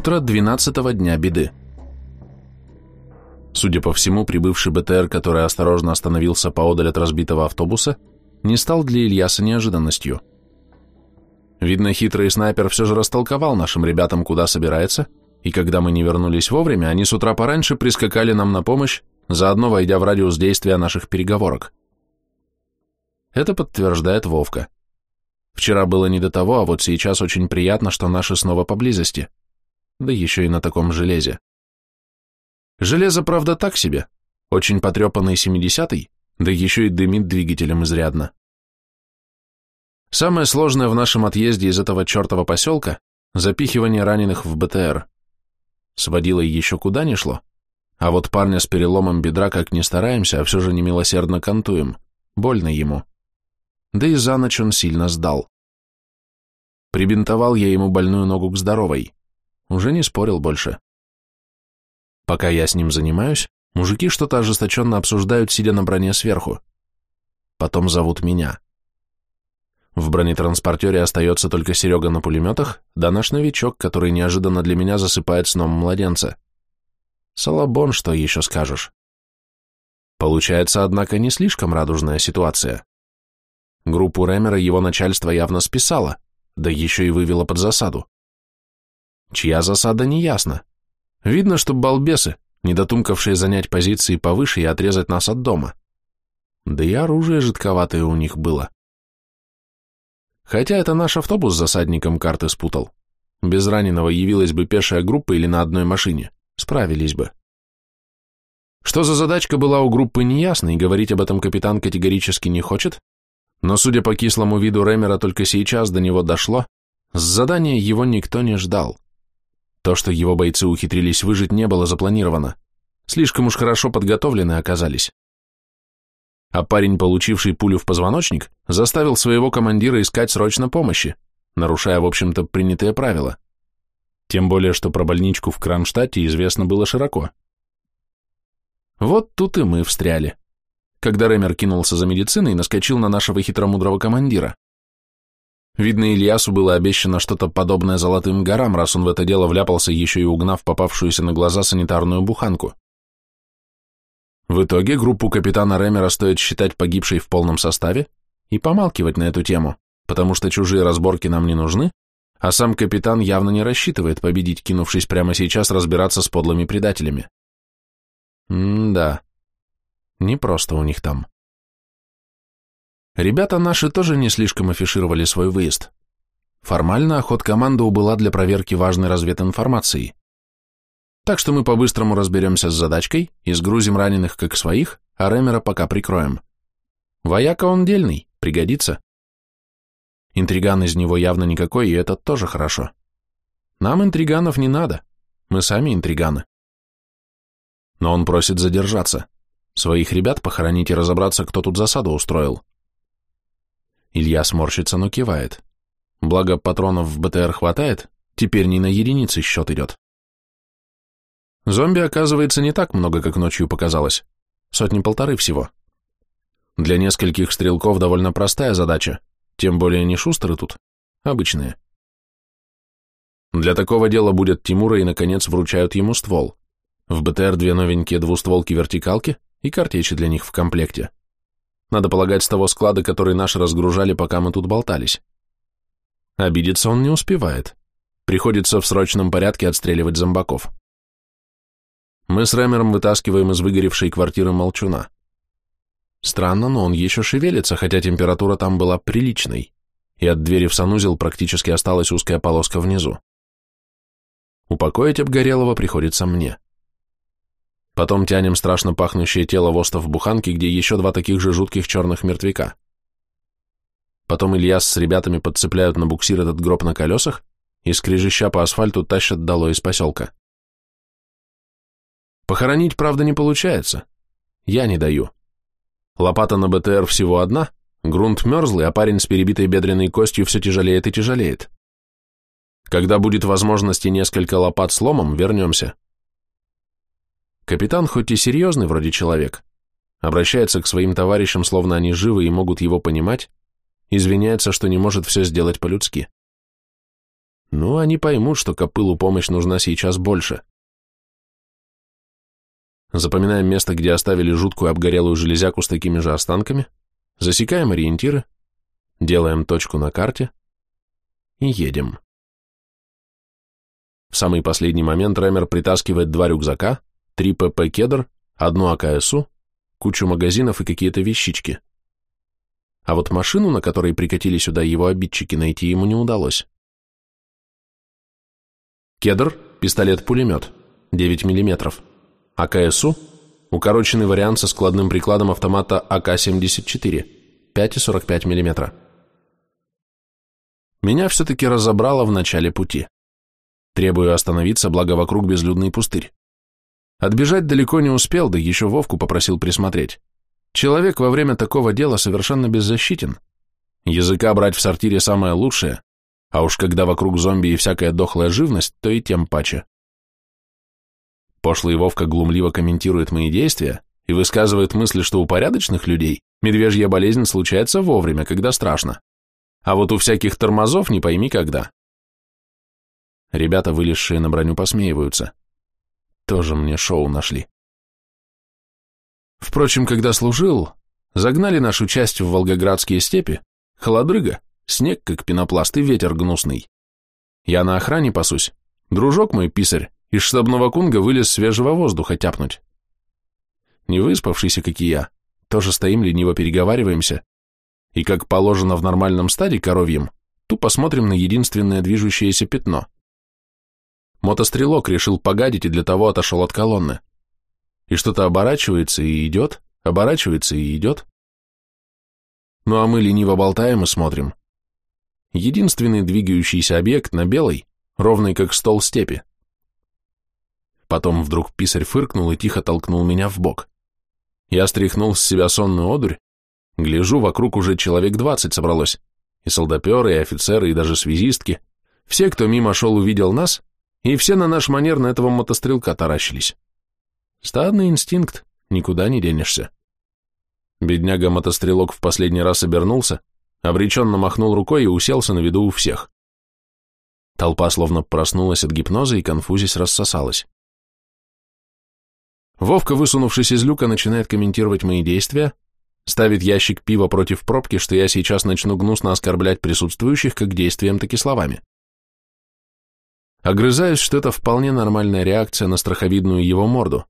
Утро двенадцатого дня беды. Судя по всему, прибывший БТР, который осторожно остановился поодаль от разбитого автобуса, не стал для Ильяса неожиданностью. Видно, хитрый снайпер все же растолковал нашим ребятам, куда собирается, и когда мы не вернулись вовремя, они с утра пораньше прискакали нам на помощь, заодно войдя в радиус действия наших переговорок. Это подтверждает Вовка. Вчера было не до того, а вот сейчас очень приятно, что наши снова поблизости. Да еще и на таком железе. Железо, правда, так себе. Очень потрепанный 70-й, да еще и дымит двигателем изрядно. Самое сложное в нашем отъезде из этого чертова поселка – запихивание раненых в БТР. С водилой еще куда не шло, а вот парня с переломом бедра как ни стараемся, а все же немилосердно кантуем, больно ему. Да и за ночь он сильно сдал. Прибинтовал я ему больную ногу к здоровой. Уже не спорил больше. Пока я с ним занимаюсь, мужики что-то ожесточенно обсуждают, сидя на броне сверху. Потом зовут меня. В бронетранспортере остается только Серега на пулеметах, да наш новичок, который неожиданно для меня засыпает сном младенца. Салабон, что еще скажешь? Получается, однако, не слишком радужная ситуация. Группу Ремера его начальство явно списало, да еще и вывело под засаду. Чья засада, не ясно. Видно, что балбесы, недотумкавшие занять позиции повыше и отрезать нас от дома. Да и оружие жидковатое у них было. Хотя это наш автобус с засадником карты спутал. Без раненого явилась бы пешая группа или на одной машине. Справились бы. Что за задачка была у группы, неясно, и говорить об этом капитан категорически не хочет, но, судя по кислому виду Ремера, только сейчас до него дошло, с задания его никто не ждал. То, что его бойцы ухитрились выжить, не было запланировано. Слишком уж хорошо подготовлены оказались. А парень, получивший пулю в позвоночник, заставил своего командира искать срочно помощи, нарушая, в общем-то, принятые правила. Тем более, что про больничку в Кронштадте известно было широко. Вот тут и мы встряли. Когда Ремер кинулся за медициной, наскочил на нашего хитромудрого командира. Видно, Ильясу было обещано что-то подобное золотым горам, раз он в это дело вляпался, еще и угнав попавшуюся на глаза санитарную буханку. В итоге группу капитана Ремера стоит считать погибшей в полном составе и помалкивать на эту тему, потому что чужие разборки нам не нужны, а сам капитан явно не рассчитывает победить, кинувшись прямо сейчас разбираться с подлыми предателями. М-да, не просто у них там. Ребята наши тоже не слишком афишировали свой выезд. Формально охот команда убыла для проверки важной развединформации. Так что мы по-быстрому разберемся с задачкой и сгрузим раненых как своих, а Ремера пока прикроем. Вояка он дельный, пригодится. Интриган из него явно никакой, и это тоже хорошо. Нам интриганов не надо, мы сами интриганы. Но он просит задержаться, своих ребят похоронить и разобраться, кто тут засаду устроил. Илья сморщится, но кивает. Благо, патронов в БТР хватает, теперь не на единицы счет идет. Зомби, оказывается, не так много, как ночью показалось. Сотни-полторы всего. Для нескольких стрелков довольно простая задача, тем более не шустеры тут, обычные. Для такого дела будет Тимура и, наконец, вручают ему ствол. В БТР две новенькие двустволки-вертикалки и картечи для них в комплекте. Надо полагать, с того склада, который наши разгружали, пока мы тут болтались. Обидеться он не успевает. Приходится в срочном порядке отстреливать зомбаков. Мы с Рэмером вытаскиваем из выгоревшей квартиры молчуна. Странно, но он еще шевелится, хотя температура там была приличной, и от двери в санузел практически осталась узкая полоска внизу. Упокоить обгорелого приходится мне. Потом тянем страшно пахнущее тело Воста в буханке, где еще два таких же жутких черных мертвяка. Потом Ильяс с ребятами подцепляют на буксир этот гроб на колесах и, скрежеща по асфальту, тащат дало из поселка. Похоронить, правда, не получается. Я не даю. Лопата на БТР всего одна, грунт мерзлый, а парень с перебитой бедренной костью все тяжелеет и тяжелеет. Когда будет возможность и несколько лопат с ломом, вернемся. Капитан хоть и серьезный вроде человек, обращается к своим товарищам, словно они живы и могут его понимать, извиняется, что не может все сделать по-людски. Ну, они поймут, что копылу помощь нужна сейчас больше. Запоминаем место, где оставили жуткую обгорелую железяку с такими же останками, засекаем ориентиры, делаем точку на карте и едем. В самый последний момент Рэмер притаскивает два рюкзака, три ПП «Кедр», одну АКСУ, кучу магазинов и какие-то вещички. А вот машину, на которой прикатили сюда его обидчики, найти ему не удалось. Кедр, пистолет-пулемет, 9 мм. АКСУ, укороченный вариант со складным прикладом автомата АК-74, 5,45 мм. Меня все-таки разобрало в начале пути. Требую остановиться, благо вокруг безлюдный пустырь. Отбежать далеко не успел, да еще Вовку попросил присмотреть. Человек во время такого дела совершенно беззащитен. Языка брать в сортире самое лучшее, а уж когда вокруг зомби и всякая дохлая живность, то и тем паче. Пошлый Вовка глумливо комментирует мои действия и высказывает мысли, что у порядочных людей медвежья болезнь случается вовремя, когда страшно. А вот у всяких тормозов не пойми когда. Ребята, вылезшие на броню, посмеиваются. Тоже мне шоу нашли. Впрочем, когда служил, загнали нашу часть в волгоградские степи, холодрыга, снег как пенопласт и ветер гнусный. Я на охране пасусь, дружок мой писарь из штабного кунга вылез свежего воздуха тяпнуть. Не выспавшийся, как и я, тоже стоим лениво переговариваемся, и, как положено в нормальном стаде коровьем, тупо смотрим на единственное движущееся пятно. Мотострелок решил погадить и для того отошел от колонны и что-то оборачивается и идет, оборачивается и идет. Ну а мы лениво болтаем и смотрим. Единственный двигающийся объект на белой, ровный как стол степи. Потом вдруг писарь фыркнул и тихо толкнул меня в бок. Я стряхнул с себя сонную одурь, гляжу, вокруг уже человек двадцать собралось, и солдаперы, и офицеры, и даже связистки. Все, кто мимо шел, увидел нас, и все на наш манер на этого мотострелка таращились. Стадный инстинкт, никуда не денешься. Бедняга-мотострелок в последний раз обернулся, обреченно махнул рукой и уселся на виду у всех. Толпа словно проснулась от гипноза и конфузись рассосалась. Вовка, высунувшись из люка, начинает комментировать мои действия, ставит ящик пива против пробки, что я сейчас начну гнусно оскорблять присутствующих как действием, так и словами. Огрызаюсь, что это вполне нормальная реакция на страховидную его морду.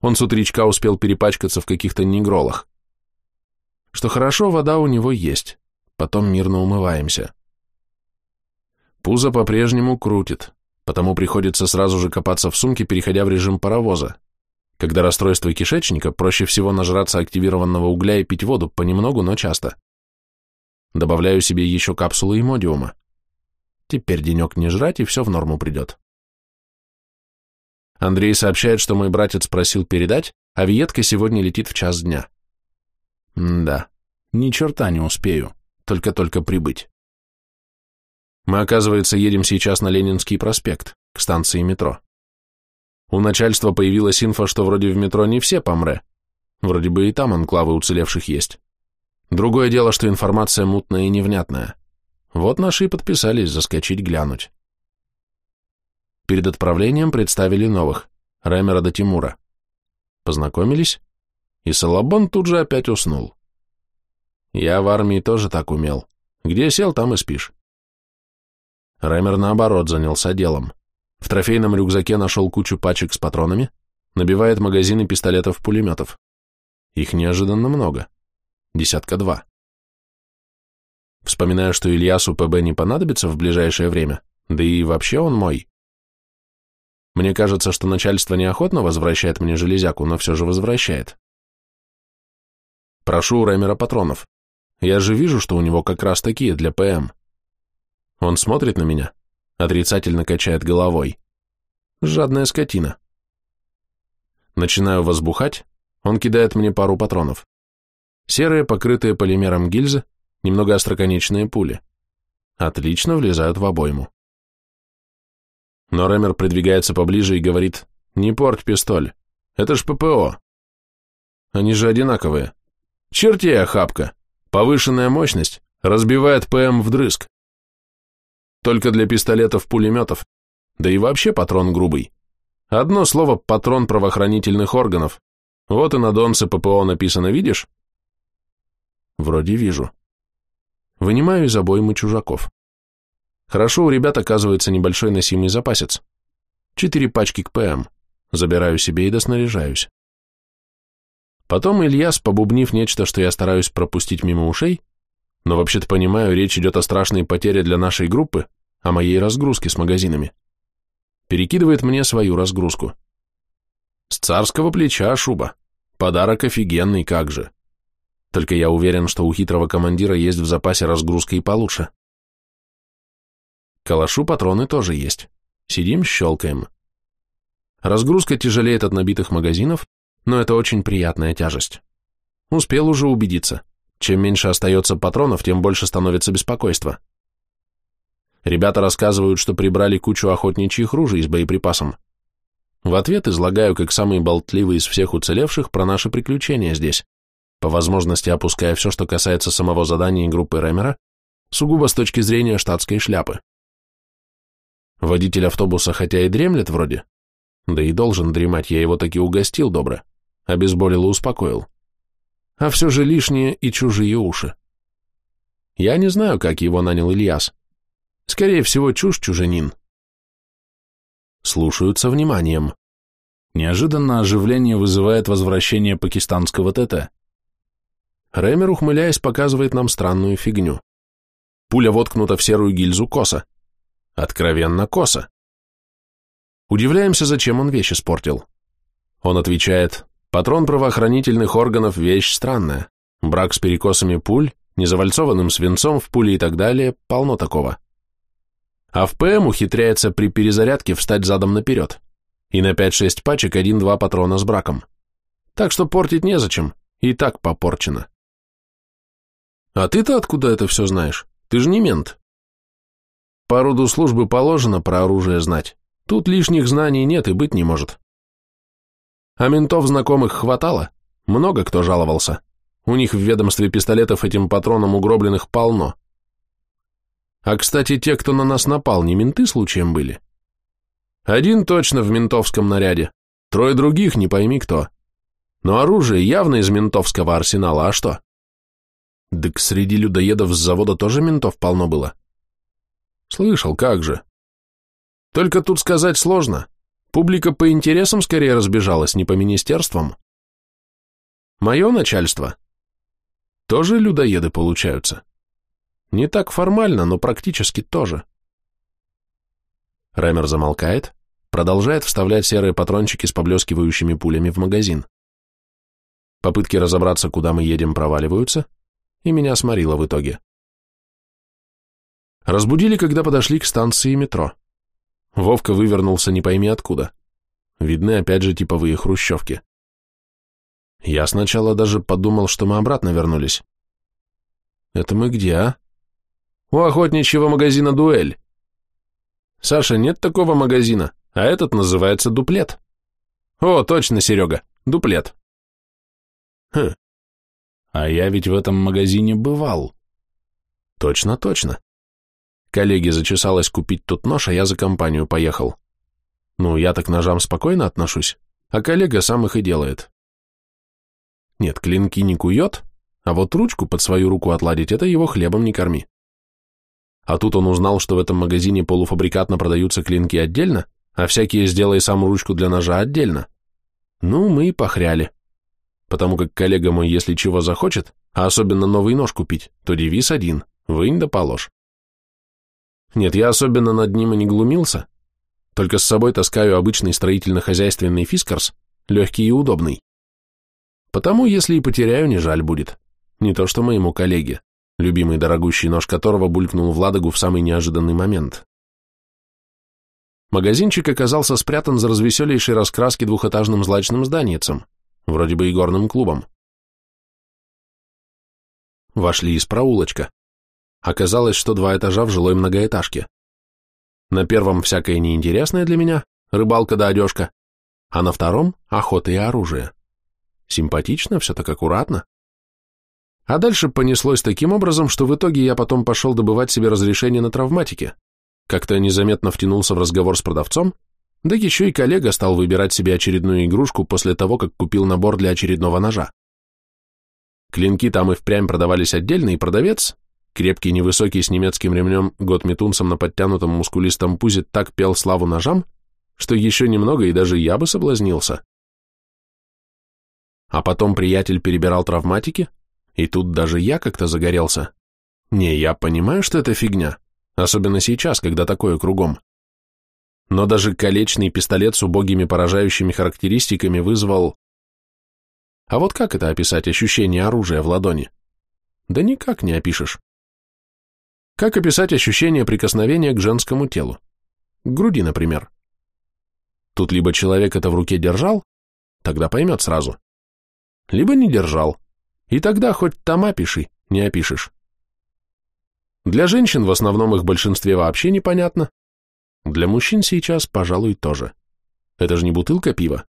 Он с утречка успел перепачкаться в каких-то негролах. Что хорошо, вода у него есть. Потом мирно умываемся. Пузо по-прежнему крутит, потому приходится сразу же копаться в сумке, переходя в режим паровоза. Когда расстройство кишечника, проще всего нажраться активированного угля и пить воду понемногу, но часто. Добавляю себе еще капсулы имодиума. Теперь денек не жрать, и все в норму придет. Андрей сообщает, что мой братец просил передать, а Виетка сегодня летит в час дня. М да, ни черта не успею, только-только прибыть. Мы, оказывается, едем сейчас на Ленинский проспект, к станции метро. У начальства появилась инфа, что вроде в метро не все помре. Вроде бы и там анклавы уцелевших есть. Другое дело, что информация мутная и невнятная. Вот наши и подписались заскочить глянуть. Перед отправлением представили новых, Рэмера до Тимура. Познакомились, и Салабон тут же опять уснул. Я в армии тоже так умел. Где сел, там и спишь. Рэмер, наоборот, занялся делом. В трофейном рюкзаке нашел кучу пачек с патронами, набивает магазины пистолетов-пулеметов. Их неожиданно много. Десятка два. Вспоминаю, что Ильясу ПБ не понадобится в ближайшее время, да и вообще он мой. Мне кажется, что начальство неохотно возвращает мне железяку, но все же возвращает. Прошу у Рэмера патронов. Я же вижу, что у него как раз такие для ПМ. Он смотрит на меня, отрицательно качает головой. Жадная скотина. Начинаю возбухать, он кидает мне пару патронов. Серые, покрытые полимером гильзы, немного остроконечные пули. Отлично влезают в обойму. Но Рэмер придвигается поближе и говорит, «Не порть пистоль, это ж ППО». Они же одинаковые. Чертей охапка, повышенная мощность, разбивает ПМ вдрызг. только для пистолетов-пулеметов, да и вообще патрон грубый. Одно слово «патрон правоохранительных органов». Вот и на донце ППО написано, видишь? Вроде вижу. Вынимаю из обоймы чужаков. Хорошо, у ребят оказывается небольшой носимый запасец. Четыре пачки к ПМ. Забираю себе и доснаряжаюсь. Потом Ильяс, побубнив нечто, что я стараюсь пропустить мимо ушей, но вообще-то понимаю, речь идет о страшной потере для нашей группы, о моей разгрузке с магазинами перекидывает мне свою разгрузку. С царского плеча шуба. Подарок офигенный, как же. Только я уверен, что у хитрого командира есть в запасе разгрузка и получше. Калашу патроны тоже есть. Сидим, щелкаем. Разгрузка тяжелеет от набитых магазинов, но это очень приятная тяжесть. Успел уже убедиться. Чем меньше остается патронов, тем больше становится беспокойства. Ребята рассказывают, что прибрали кучу охотничьих ружей с боеприпасом. В ответ излагаю, как самый болтливый из всех уцелевших, про наши приключения здесь, по возможности опуская все, что касается самого задания и группы Ремера, сугубо с точки зрения штатской шляпы. Водитель автобуса хотя и дремлет вроде, да и должен дремать, я его таки угостил добро, обезболил и успокоил. А все же лишние и чужие уши. Я не знаю, как его нанял Ильяс, Скорее всего, чушь чужанин. Слушаются вниманием. Неожиданно оживление вызывает возвращение пакистанского ТТ. Рэмер, ухмыляясь, показывает нам странную фигню. Пуля воткнута в серую гильзу коса. Откровенно коса. Удивляемся, зачем он вещь испортил. Он отвечает, патрон правоохранительных органов – вещь странная. Брак с перекосами пуль, незавальцованным свинцом в пуле и так далее – полно такого а в ПМ ухитряется при перезарядке встать задом наперед. И на 5-6 пачек один-два патрона с браком. Так что портить незачем, и так попорчено. А ты-то откуда это все знаешь? Ты же не мент. По роду службы положено про оружие знать. Тут лишних знаний нет и быть не может. А ментов знакомых хватало, много кто жаловался. У них в ведомстве пистолетов этим патроном угробленных полно. А, кстати, те, кто на нас напал, не менты случаем были? Один точно в ментовском наряде, трое других, не пойми кто. Но оружие явно из ментовского арсенала, а что? Так среди людоедов с завода тоже ментов полно было. Слышал, как же. Только тут сказать сложно. Публика по интересам скорее разбежалась, не по министерствам. Мое начальство. Тоже людоеды получаются. Не так формально, но практически тоже. Рэмер замолкает, продолжает вставлять серые патрончики с поблескивающими пулями в магазин. Попытки разобраться, куда мы едем, проваливаются, и меня сморило в итоге. Разбудили, когда подошли к станции метро. Вовка вывернулся не пойми откуда. Видны опять же типовые хрущевки. Я сначала даже подумал, что мы обратно вернулись. Это мы где, а? У охотничьего магазина «Дуэль». Саша, нет такого магазина, а этот называется «Дуплет». О, точно, Серега, «Дуплет». Хм, а я ведь в этом магазине бывал. Точно, точно. Коллеге зачесалось купить тут нож, а я за компанию поехал. Ну, я так ножам спокойно отношусь, а коллега сам их и делает. Нет, клинки не кует, а вот ручку под свою руку отладить — это его хлебом не корми. А тут он узнал, что в этом магазине полуфабрикатно продаются клинки отдельно, а всякие «сделай сам ручку для ножа» отдельно. Ну, мы и похряли. Потому как коллега мой, если чего захочет, а особенно новый нож купить, то девиз один – вынь да положь. Нет, я особенно над ним и не глумился, только с собой таскаю обычный строительно-хозяйственный фискарс, легкий и удобный. Потому, если и потеряю, не жаль будет. Не то что моему коллеге любимый дорогущий нож которого булькнул в Ладогу в самый неожиданный момент. Магазинчик оказался спрятан за развеселейшей раскраски двухэтажным злачным зданиецем, вроде бы и горным клубом. Вошли из проулочка. Оказалось, что два этажа в жилой многоэтажке. На первом всякое неинтересное для меня, рыбалка да одежка, а на втором — охота и оружие. Симпатично, все так аккуратно. А дальше понеслось таким образом, что в итоге я потом пошел добывать себе разрешение на травматике, как-то незаметно втянулся в разговор с продавцом, да еще и коллега стал выбирать себе очередную игрушку после того, как купил набор для очередного ножа. Клинки там и впрямь продавались отдельно, и продавец, крепкий невысокий с немецким ремнем год метунцем на подтянутом мускулистом пузе так пел славу ножам, что еще немного и даже я бы соблазнился. А потом приятель перебирал травматики, и тут даже я как-то загорелся. Не, я понимаю, что это фигня, особенно сейчас, когда такое кругом. Но даже колечный пистолет с убогими поражающими характеристиками вызвал... А вот как это описать ощущение оружия в ладони? Да никак не опишешь. Как описать ощущение прикосновения к женскому телу? К груди, например. Тут либо человек это в руке держал, тогда поймет сразу, либо не держал, и тогда хоть тома пиши, не опишешь. Для женщин в основном их большинстве вообще непонятно, для мужчин сейчас, пожалуй, тоже. Это же не бутылка пива.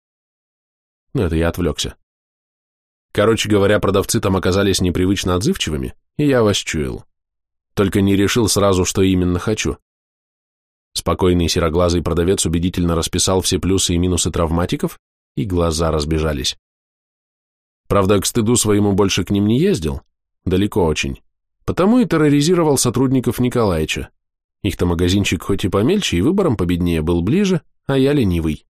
Но это я отвлекся. Короче говоря, продавцы там оказались непривычно отзывчивыми, и я вас чуял. Только не решил сразу, что именно хочу. Спокойный сероглазый продавец убедительно расписал все плюсы и минусы травматиков, и глаза разбежались. Правда, к стыду своему больше к ним не ездил, далеко очень, потому и терроризировал сотрудников Николаевича. Их-то магазинчик хоть и помельче и выбором победнее был ближе, а я ленивый.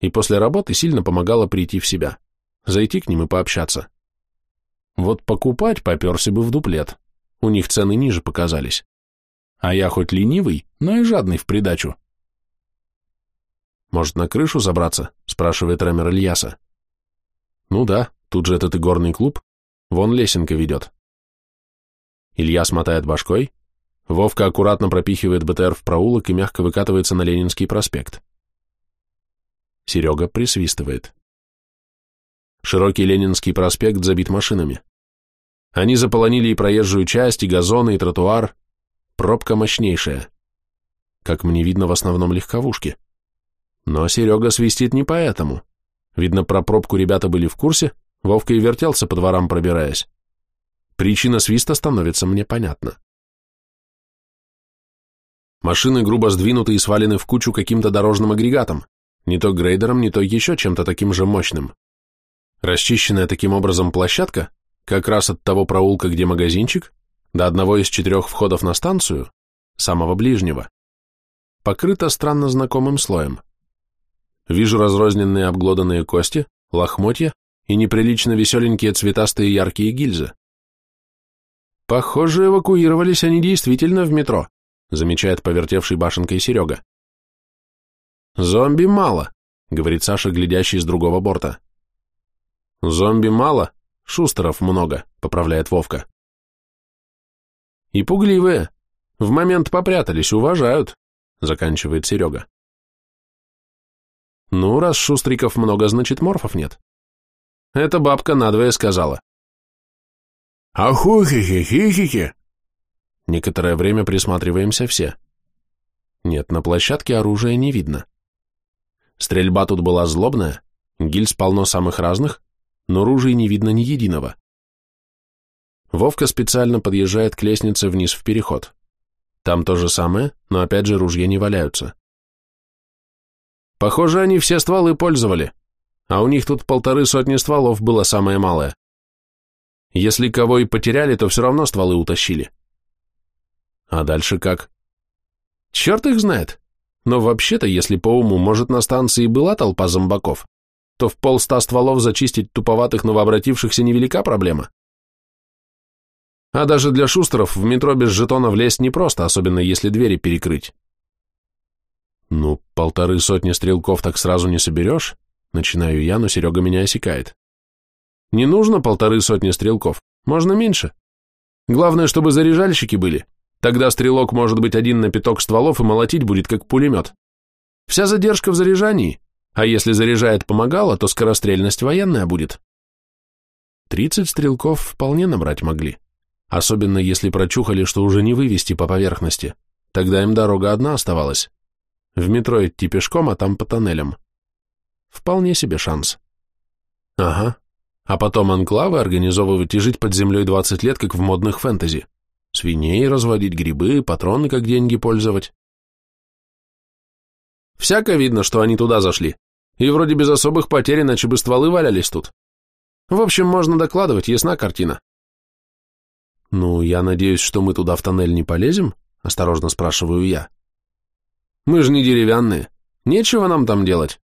И после работы сильно помогало прийти в себя, зайти к ним и пообщаться. Вот покупать поперся бы в дуплет, у них цены ниже показались. А я хоть ленивый, но и жадный в придачу. «Может, на крышу забраться?» – спрашивает Рамер Ильяса. «Ну да, тут же этот игорный клуб, вон лесенка ведет». Илья смотает башкой, Вовка аккуратно пропихивает БТР в проулок и мягко выкатывается на Ленинский проспект. Серега присвистывает. Широкий Ленинский проспект забит машинами. Они заполонили и проезжую часть, и газоны, и тротуар. Пробка мощнейшая. Как мне видно, в основном легковушки. Но Серега свистит не поэтому. Видно, про пробку ребята были в курсе, Вовка и вертелся по дворам, пробираясь. Причина свиста становится мне понятна. Машины грубо сдвинуты и свалены в кучу каким-то дорожным агрегатом, не то грейдером, не то еще чем-то таким же мощным. Расчищенная таким образом площадка, как раз от того проулка, где магазинчик, до одного из четырех входов на станцию, самого ближнего, покрыта странно знакомым слоем. Вижу разрозненные обглоданные кости, лохмотья и неприлично веселенькие цветастые яркие гильзы. Похоже, эвакуировались они действительно в метро, замечает повертевший башенкой Серега. «Зомби мало», — говорит Саша, глядящий с другого борта. «Зомби мало, шустеров много», — поправляет Вовка. «И пугливые. В момент попрятались, уважают», — заканчивает Серега. «Ну, раз шустриков много, значит морфов нет». Это бабка надвое сказала. «Ахухихи-хихихи!» Некоторое время присматриваемся все. Нет, на площадке оружия не видно. Стрельба тут была злобная, гильз полно самых разных, но ружей не видно ни единого. Вовка специально подъезжает к лестнице вниз в переход. Там то же самое, но опять же ружья не валяются. Похоже, они все стволы пользовали, а у них тут полторы сотни стволов было самое малое. Если кого и потеряли, то все равно стволы утащили. А дальше как? Черт их знает. Но вообще-то, если по уму, может, на станции была толпа зомбаков, то в полста стволов зачистить туповатых новообратившихся невелика проблема. А даже для шустеров в метро без жетона влезть непросто, особенно если двери перекрыть. Ну, полторы сотни стрелков так сразу не соберешь, начинаю я, но Серега меня осекает. Не нужно полторы сотни стрелков, можно меньше. Главное, чтобы заряжальщики были, Тогда стрелок может быть один на пяток стволов и молотить будет как пулемет. Вся задержка в заряжании, а если заряжает помогало, то скорострельность военная будет. Тридцать стрелков вполне набрать могли, особенно если прочухали, что уже не вывести по поверхности. Тогда им дорога одна оставалась. В метро идти пешком, а там по тоннелям. Вполне себе шанс. Ага. А потом анклавы организовывать и жить под землей 20 лет, как в модных фэнтези свиней разводить, грибы, патроны как деньги пользовать. Всяко видно, что они туда зашли. И вроде без особых потерь, иначе бы стволы валялись тут. В общем, можно докладывать, ясна картина. Ну, я надеюсь, что мы туда в тоннель не полезем? Осторожно спрашиваю я. Мы же не деревянные. Нечего нам там делать.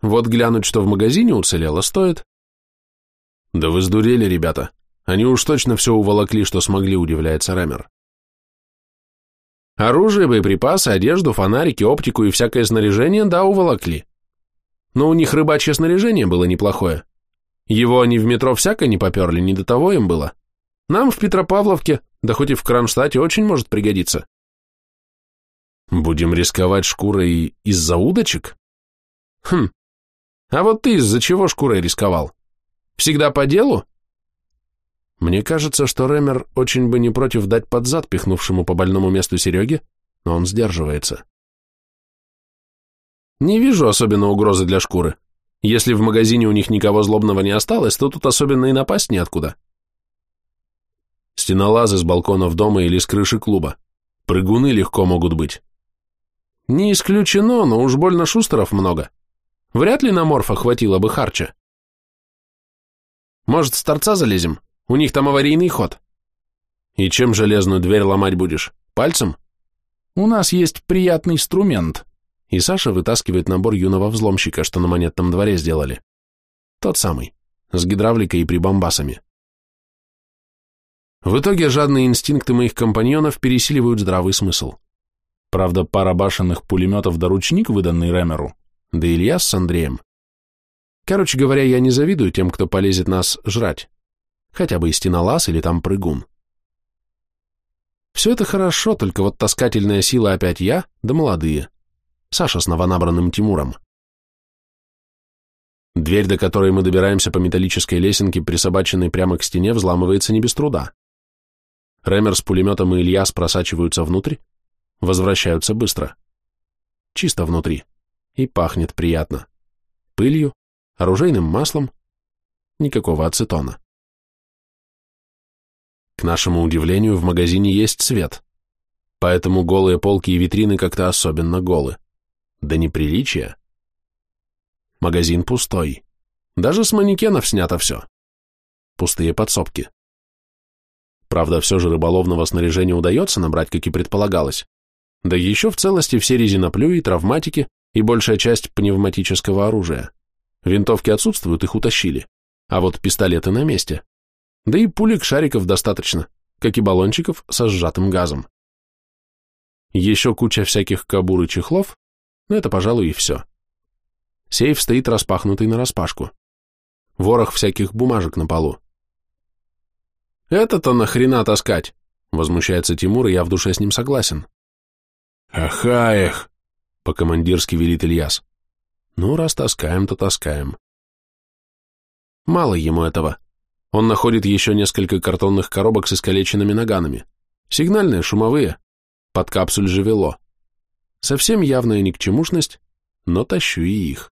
Вот глянуть, что в магазине уцелело, стоит. Да вы сдурели, ребята. Они уж точно все уволокли, что смогли, удивляется Рэмер. Оружие, боеприпасы, одежду, фонарики, оптику и всякое снаряжение, да, уволокли. Но у них рыбачье снаряжение было неплохое. Его они в метро всяко не поперли, не до того им было. Нам в Петропавловке, да хоть и в Кронштадте, очень может пригодиться. Будем рисковать шкурой из-за удочек? Хм, а вот ты из-за чего шкурой рисковал? Всегда по делу? Мне кажется, что Рэмер очень бы не против дать под зад пихнувшему по больному месту Сереге, но он сдерживается. Не вижу особенно угрозы для шкуры. Если в магазине у них никого злобного не осталось, то тут особенно и напасть неоткуда. Стенолазы с балконов дома или с крыши клуба. Прыгуны легко могут быть. Не исключено, но уж больно шустеров много. Вряд ли на морфа хватило бы харча. Может, с торца залезем? У них там аварийный ход. И чем железную дверь ломать будешь? Пальцем? У нас есть приятный инструмент. И Саша вытаскивает набор юного взломщика, что на монетном дворе сделали. Тот самый, с гидравликой и прибамбасами. В итоге жадные инстинкты моих компаньонов пересиливают здравый смысл. Правда, пара башенных пулеметов да ручник, выданный Ремеру, да Ильяс с Андреем. Короче говоря, я не завидую тем, кто полезет нас жрать. Хотя бы и стенолаз или там прыгун. Все это хорошо, только вот таскательная сила опять я, да молодые. Саша с новонабранным Тимуром. Дверь, до которой мы добираемся по металлической лесенке, присобаченной прямо к стене, взламывается не без труда. Рэмер с пулеметом и Ильяс просачиваются внутрь, возвращаются быстро. Чисто внутри. И пахнет приятно. Пылью, оружейным маслом, никакого ацетона. К нашему удивлению, в магазине есть свет, поэтому голые полки и витрины как-то особенно голы. Да неприличие. Магазин пустой. Даже с манекенов снято все. Пустые подсобки. Правда, все же рыболовного снаряжения удается набрать, как и предполагалось. Да еще в целости все резиноплюи, травматики и большая часть пневматического оружия. Винтовки отсутствуют, их утащили. А вот пистолеты на месте. Да и пулек шариков достаточно, как и баллончиков со сжатым газом. Еще куча всяких кабур и чехлов, но это, пожалуй, и все. Сейф стоит распахнутый нараспашку. Ворох всяких бумажек на полу. «Это-то нахрена таскать?» — возмущается Тимур, и я в душе с ним согласен. «Ахаях!» — по-командирски велит Ильяс. «Ну, раз таскаем, то таскаем». Мало ему этого. Он находит еще несколько картонных коробок с искалеченными наганами. Сигнальные, шумовые. Под капсуль же вело. Совсем явная никчемушность, но тащу и их.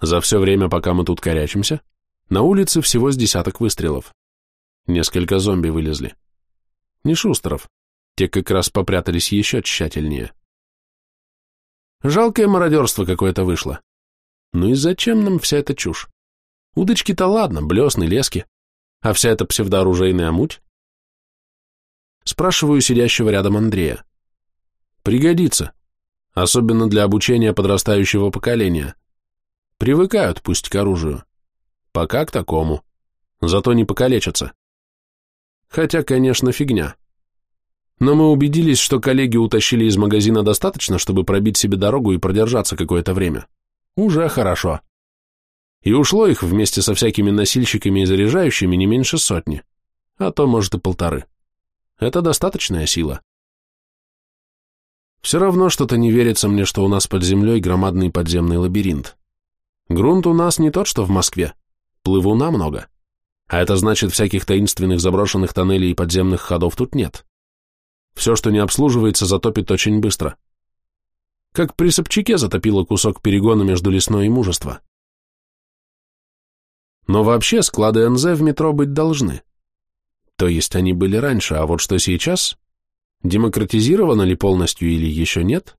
За все время, пока мы тут корячимся, на улице всего с десяток выстрелов. Несколько зомби вылезли. Не шустеров, те как раз попрятались еще тщательнее. Жалкое мародерство какое-то вышло. Ну и зачем нам вся эта чушь? Удочки-то ладно, блесны, лески, а вся эта псевдооружейная муть? Спрашиваю сидящего рядом Андрея. Пригодится, особенно для обучения подрастающего поколения. Привыкают пусть к оружию. Пока к такому. Зато не покалечатся. Хотя, конечно, фигня. Но мы убедились, что коллеги утащили из магазина достаточно, чтобы пробить себе дорогу и продержаться какое-то время. Уже хорошо. И ушло их вместе со всякими носильщиками и заряжающими не меньше сотни, а то, может, и полторы. Это достаточная сила. Все равно что-то не верится мне, что у нас под землей громадный подземный лабиринт. Грунт у нас не тот, что в Москве. Плывуна много. А это значит, всяких таинственных заброшенных тоннелей и подземных ходов тут нет. Все, что не обслуживается, затопит очень быстро. Как при Собчаке затопило кусок перегона между лесной и мужество. Но вообще склады НЗ в метро быть должны. То есть они были раньше, а вот что сейчас? Демократизировано ли полностью или еще нет?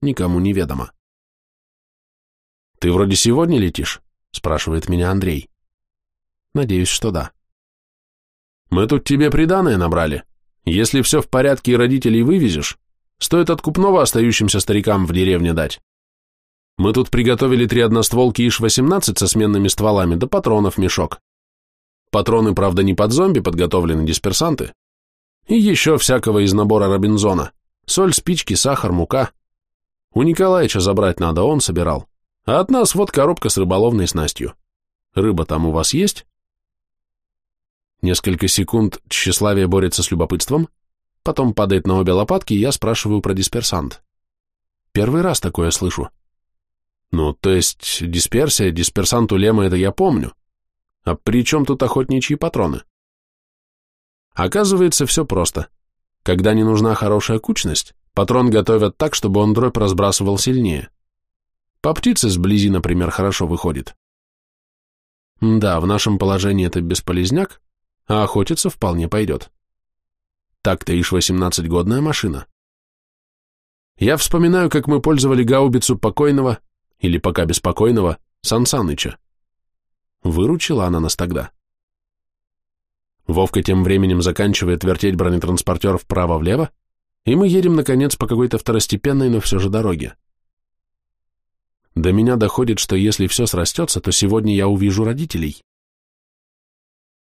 никому неведомо. «Ты вроде сегодня летишь?» — спрашивает меня Андрей. Надеюсь, что да. «Мы тут тебе приданое набрали. Если все в порядке и родителей вывезешь, стоит откупного остающимся старикам в деревне дать. Мы тут приготовили три одностволки ИШ-18 со сменными стволами, да патронов мешок. Патроны, правда, не под зомби подготовлены, дисперсанты. И еще всякого из набора Робинзона. Соль, спички, сахар, мука. У Николаевича забрать надо, он собирал. А от нас вот коробка с рыболовной снастью. Рыба там у вас есть? Несколько секунд тщеславие борется с любопытством, потом падает на обе лопатки, и я спрашиваю про дисперсант. Первый раз такое слышу. Ну, то есть дисперсия, дисперсант у Лема это я помню. А при чем тут охотничьи патроны? Оказывается, все просто. Когда не нужна хорошая кучность, патрон готовят так, чтобы он дробь разбрасывал сильнее. По птице сблизи, например, хорошо выходит. Да, в нашем положении это бесполезняк, а охотиться вполне пойдет. Так-то ишь 18-годная машина. Я вспоминаю, как мы пользовали гаубицу покойного или пока беспокойного, Сан Саныча. Выручила она нас тогда. Вовка тем временем заканчивает вертеть бронетранспортер вправо-влево, и мы едем, наконец, по какой-то второстепенной, но все же дороге. До меня доходит, что если все срастется, то сегодня я увижу родителей.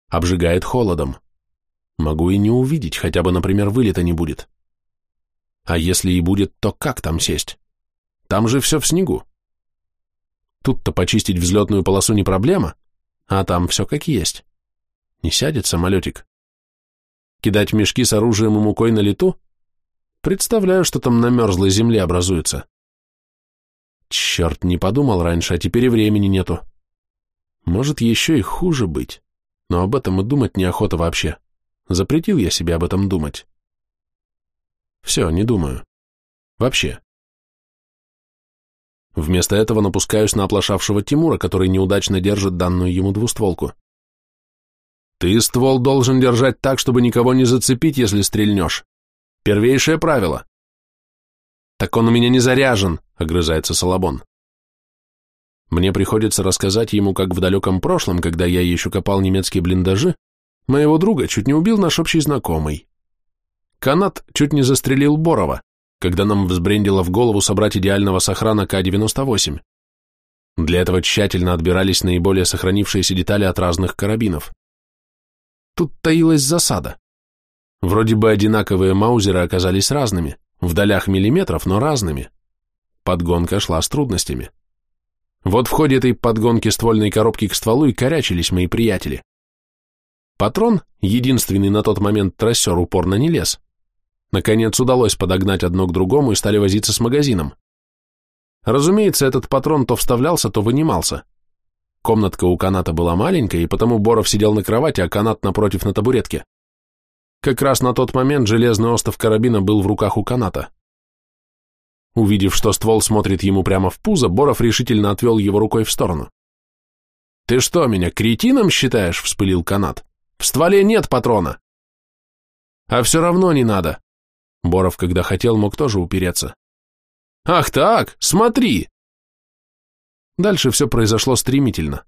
Обжигает холодом. Могу и не увидеть, хотя бы, например, вылета не будет. А если и будет, то как там сесть? Там же все в снегу. Тут-то почистить взлетную полосу не проблема, а там все как есть. Не сядет самолетик. Кидать мешки с оружием и мукой на лету? Представляю, что там на мерзлой земле образуется. Черт, не подумал раньше, а теперь и времени нету. Может, еще и хуже быть, но об этом и думать неохота вообще. Запретил я себе об этом думать. Все, не думаю. Вообще. Вместо этого напускаюсь на оплошавшего Тимура, который неудачно держит данную ему двустволку. Ты ствол должен держать так, чтобы никого не зацепить, если стрельнешь. Первейшее правило. Так он у меня не заряжен, огрызается Салабон. Мне приходится рассказать ему, как в далеком прошлом, когда я еще копал немецкие блиндажи, моего друга чуть не убил наш общий знакомый. Канат чуть не застрелил Борова когда нам взбрендило в голову собрать идеального сохрана К-98. Для этого тщательно отбирались наиболее сохранившиеся детали от разных карабинов. Тут таилась засада. Вроде бы одинаковые маузеры оказались разными, в долях миллиметров, но разными. Подгонка шла с трудностями. Вот в ходе этой подгонки ствольной коробки к стволу и корячились мои приятели. Патрон, единственный на тот момент трассер, упорно не лез. Наконец удалось подогнать одно к другому и стали возиться с магазином. Разумеется, этот патрон то вставлялся, то вынимался. Комнатка у каната была маленькая, и потому Боров сидел на кровати, а канат напротив на табуретке. Как раз на тот момент железный остов карабина был в руках у каната. Увидев, что ствол смотрит ему прямо в пузо, Боров решительно отвел его рукой в сторону. «Ты что, меня кретином считаешь?» — вспылил канат. «В стволе нет патрона!» «А все равно не надо. Боров, когда хотел, мог тоже упереться. «Ах так, смотри!» Дальше все произошло стремительно.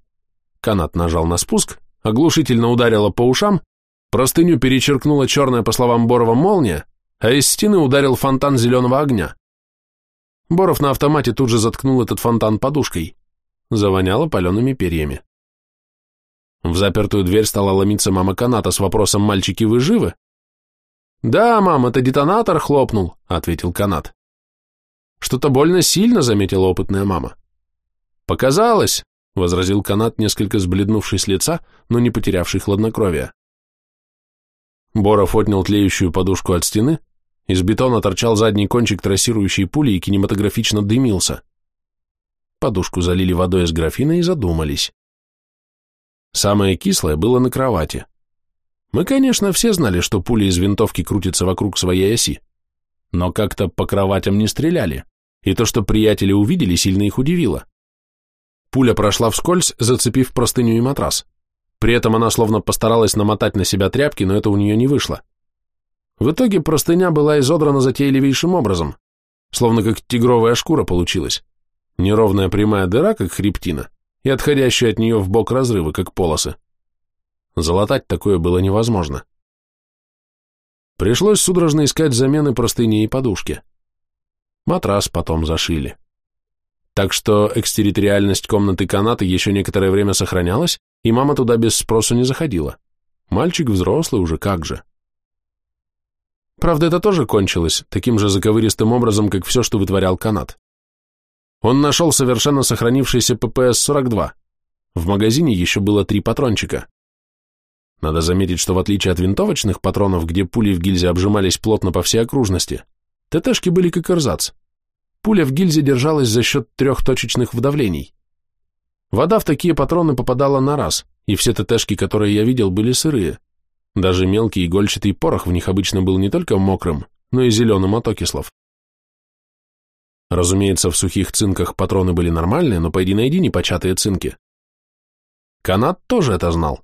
Канат нажал на спуск, оглушительно ударило по ушам, простыню перечеркнула черная, по словам Борова, молния, а из стены ударил фонтан зеленого огня. Боров на автомате тут же заткнул этот фонтан подушкой. Завоняло палеными перьями. В запертую дверь стала ломиться мама каната с вопросом «Мальчики, вы живы?» «Да, мам, это детонатор хлопнул», — ответил канат. «Что-то больно сильно», — заметила опытная мама. «Показалось», — возразил канат, несколько сбледнувший с лица, но не потерявший хладнокровия. Боров отнял тлеющую подушку от стены, из бетона торчал задний кончик трассирующей пули и кинематографично дымился. Подушку залили водой из графина и задумались. Самое кислое было на кровати. Мы, конечно, все знали, что пули из винтовки крутятся вокруг своей оси, но как-то по кроватям не стреляли, и то, что приятели увидели, сильно их удивило. Пуля прошла вскользь, зацепив простыню и матрас. При этом она словно постаралась намотать на себя тряпки, но это у нее не вышло. В итоге простыня была изодрана затейливейшим образом. словно как тигровая шкура получилась. Неровная прямая дыра, как хребтина, и отходящие от нее в бок разрывы, как полосы. Залатать такое было невозможно. Пришлось судорожно искать замены простыни и подушки. Матрас потом зашили. Так что экстерриториальность комнаты каната еще некоторое время сохранялась, и мама туда без спросу не заходила. Мальчик взрослый уже, как же. Правда, это тоже кончилось, таким же заковыристым образом, как все, что вытворял канат. Он нашел совершенно сохранившийся ППС-42. В магазине еще было три патрончика. Надо заметить, что в отличие от винтовочных патронов, где пули в гильзе обжимались плотно по всей окружности, ТТшки были как эрзац. Пуля в гильзе держалась за счет трех точечных вдавлений. Вода в такие патроны попадала на раз, и все ТТшки, которые я видел, были сырые. Даже мелкий игольчатый порох в них обычно был не только мокрым, но и зеленым от окислов. Разумеется, в сухих цинках патроны были нормальные, но пойди-найди непочатые цинки. Канат тоже это знал,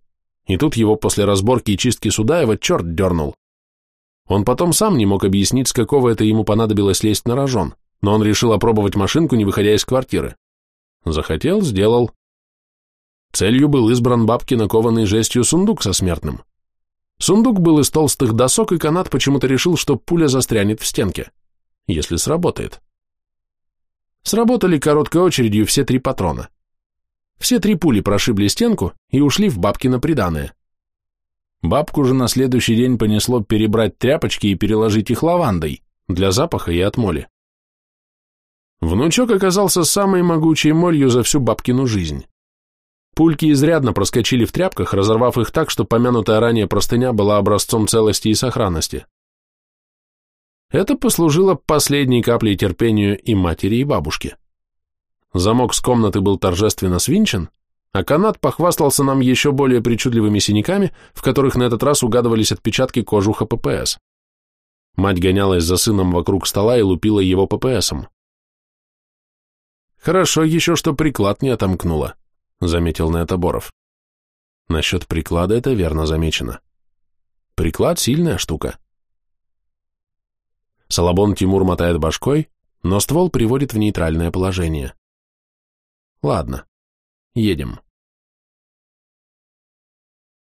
и тут его после разборки и чистки Судаева черт дернул. Он потом сам не мог объяснить, с какого это ему понадобилось лезть на рожон, но он решил опробовать машинку, не выходя из квартиры. Захотел, сделал. Целью был избран бабки, накованный жестью сундук со смертным. Сундук был из толстых досок, и канат почему-то решил, что пуля застрянет в стенке, если сработает. Сработали короткой очередью все три патрона. Все три пули прошибли стенку и ушли в бабкино приданое. Бабку же на следующий день понесло перебрать тряпочки и переложить их лавандой для запаха и от моли. Внучок оказался самой могучей молью за всю бабкину жизнь. Пульки изрядно проскочили в тряпках, разорвав их так, что помянутая ранее простыня была образцом целости и сохранности. Это послужило последней каплей терпению и матери, и бабушки. Замок с комнаты был торжественно свинчен, а канат похвастался нам еще более причудливыми синяками, в которых на этот раз угадывались отпечатки кожуха ППС. Мать гонялась за сыном вокруг стола и лупила его ППСом. «Хорошо еще, что приклад не отомкнуло», — заметил Неотоборов. Насчет приклада это верно замечено. Приклад — сильная штука. Салабон Тимур мотает башкой, но ствол приводит в нейтральное положение. Ладно, едем.